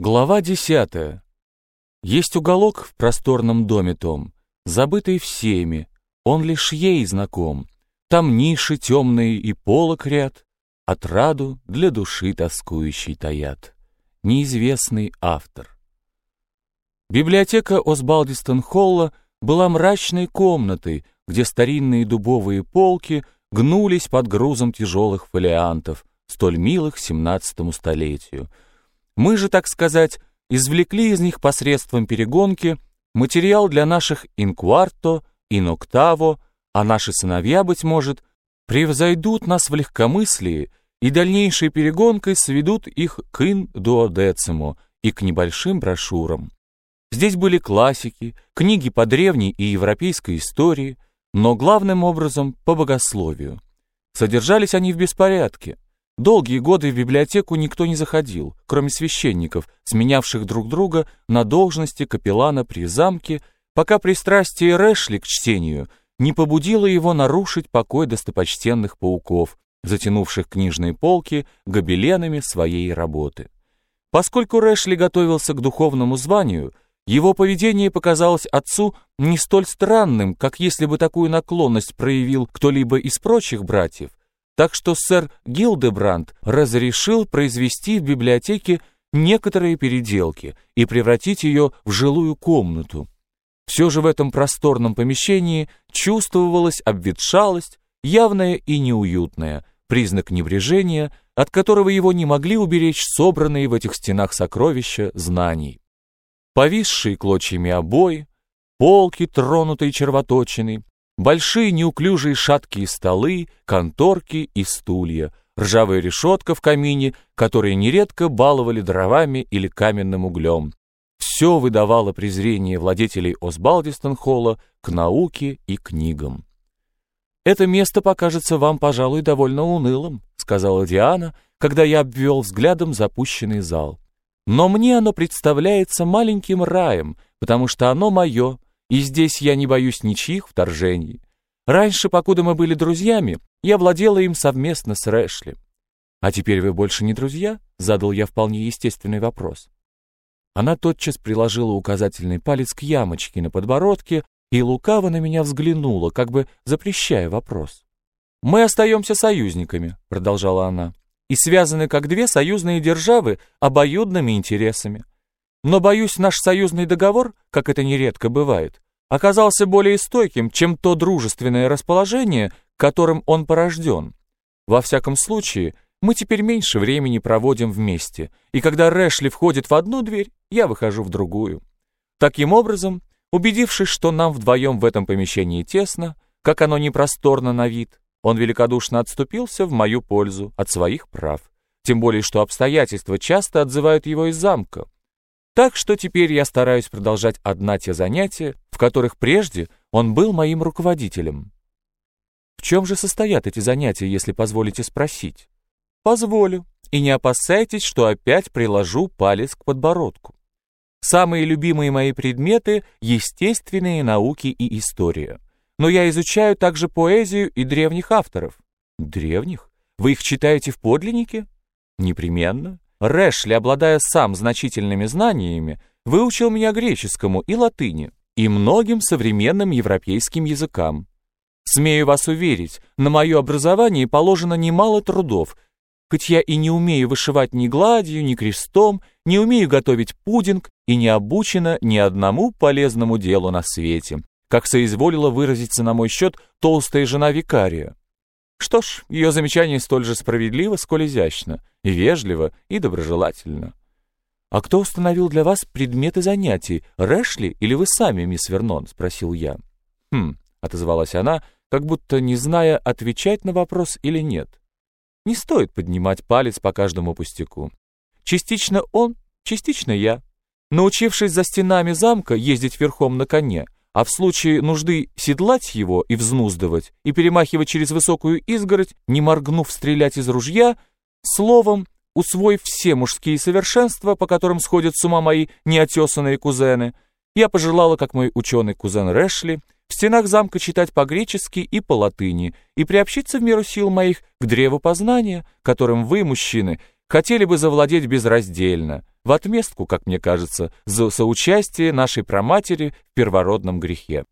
Глава десятая. Есть уголок в просторном доме том, забытый всеми, он лишь ей знаком. Там ниши темные и полок ряд, отраду для души тоскующей таят. Неизвестный автор. Библиотека Осбалдистон-Холла была мрачной комнатой, где старинные дубовые полки гнулись под грузом тяжелых фолиантов, столь милых семнадцатому столетию — мы же, так сказать, извлекли из них посредством перегонки материал для наших инкварто, иноктаво, а наши сыновья, быть может, превзойдут нас в легкомыслии и дальнейшей перегонкой сведут их к ин-дуодециму и к небольшим брошюрам. Здесь были классики, книги по древней и европейской истории, но главным образом по богословию. Содержались они в беспорядке. Долгие годы в библиотеку никто не заходил, кроме священников, сменявших друг друга на должности капеллана при замке, пока пристрастие Рэшли к чтению не побудило его нарушить покой достопочтенных пауков, затянувших книжные полки гобеленами своей работы. Поскольку Рэшли готовился к духовному званию, его поведение показалось отцу не столь странным, как если бы такую наклонность проявил кто-либо из прочих братьев, так что сэр Гилдебранд разрешил произвести в библиотеке некоторые переделки и превратить ее в жилую комнату. Все же в этом просторном помещении чувствовалась обветшалость, явная и неуютная, признак небрежения, от которого его не могли уберечь собранные в этих стенах сокровища знаний. Повисшие клочьями обои, полки, тронутые червоточиной, Большие неуклюжие шаткие столы, конторки и стулья, ржавая решетка в камине, которые нередко баловали дровами или каменным углем. Все выдавало презрение владетелей Осбалдистон-холла к науке и книгам. «Это место покажется вам, пожалуй, довольно унылым», сказала Диана, когда я обвел взглядом запущенный зал. «Но мне оно представляется маленьким раем, потому что оно мое, и здесь я не боюсь ничьих вторжений. Раньше, покуда мы были друзьями, я владела им совместно с Рэшли. А теперь вы больше не друзья? Задал я вполне естественный вопрос. Она тотчас приложила указательный палец к ямочке на подбородке и лукаво на меня взглянула, как бы запрещая вопрос. «Мы остаемся союзниками», — продолжала она, «и связаны как две союзные державы обоюдными интересами. Но, боюсь, наш союзный договор, как это нередко бывает, оказался более стойким, чем то дружественное расположение, которым он порожден. Во всяком случае, мы теперь меньше времени проводим вместе, и когда Рэшли входит в одну дверь, я выхожу в другую. Таким образом, убедившись, что нам вдвоем в этом помещении тесно, как оно не просторно на вид, он великодушно отступился в мою пользу от своих прав. Тем более, что обстоятельства часто отзывают его из замка. Так что теперь я стараюсь продолжать одна те занятия, в которых прежде он был моим руководителем. В чем же состоят эти занятия, если позволите спросить? Позволю, и не опасайтесь, что опять приложу палец к подбородку. Самые любимые мои предметы — естественные науки и история. Но я изучаю также поэзию и древних авторов. Древних? Вы их читаете в подлиннике? Непременно. Рэшли, обладая сам значительными знаниями, выучил меня греческому и латыни и многим современным европейским языкам. Смею вас уверить, на мое образование положено немало трудов, хоть я и не умею вышивать ни гладью, ни крестом, не умею готовить пудинг и не обучена ни одному полезному делу на свете, как соизволила выразиться на мой счет толстая жена викария. Что ж, ее замечание столь же справедливо, сколь изящно, и вежливо, и доброжелательно. «А кто установил для вас предметы занятий, Рэшли или вы сами, мисс Вернон?» — спросил я. «Хм», — отозвалась она, как будто не зная, отвечать на вопрос или нет. «Не стоит поднимать палец по каждому пустяку. Частично он, частично я. Научившись за стенами замка ездить верхом на коне, а в случае нужды седлать его и взнуздывать, и перемахивать через высокую изгородь, не моргнув стрелять из ружья, словом, усвоив все мужские совершенства, по которым сходят с ума мои неотесанные кузены, я пожелала, как мой ученый кузен Рэшли, в стенах замка читать по-гречески и по-латыни и приобщиться в меру сил моих к древу познания, которым вы, мужчины, хотели бы завладеть безраздельно, в отместку, как мне кажется, за соучастие нашей праматери в первородном грехе.